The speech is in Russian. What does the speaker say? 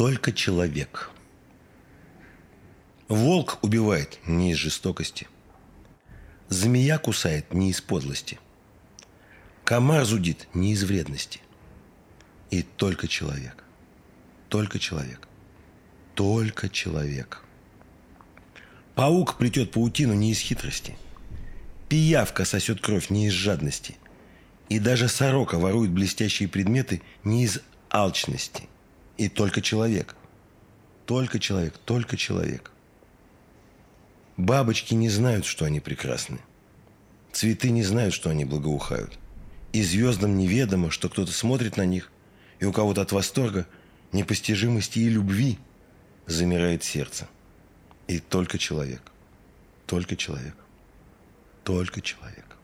Только человек. Волк убивает не из жестокости. Змея кусает не из подлости. Комар зудит не из вредности. И только человек. Только человек. Только человек. Паук плетет паутину не из хитрости. Пиявка сосет кровь не из жадности. И даже сорока ворует блестящие предметы не из алчности. И только человек. Только человек, только человек. Бабочки не знают, что они прекрасны. Цветы не знают, что они благоухают. И звездам неведомо, что кто-то смотрит на них, и у кого-то от восторга, непостижимости и любви замирает сердце. И только человек. Только человек. Только человек.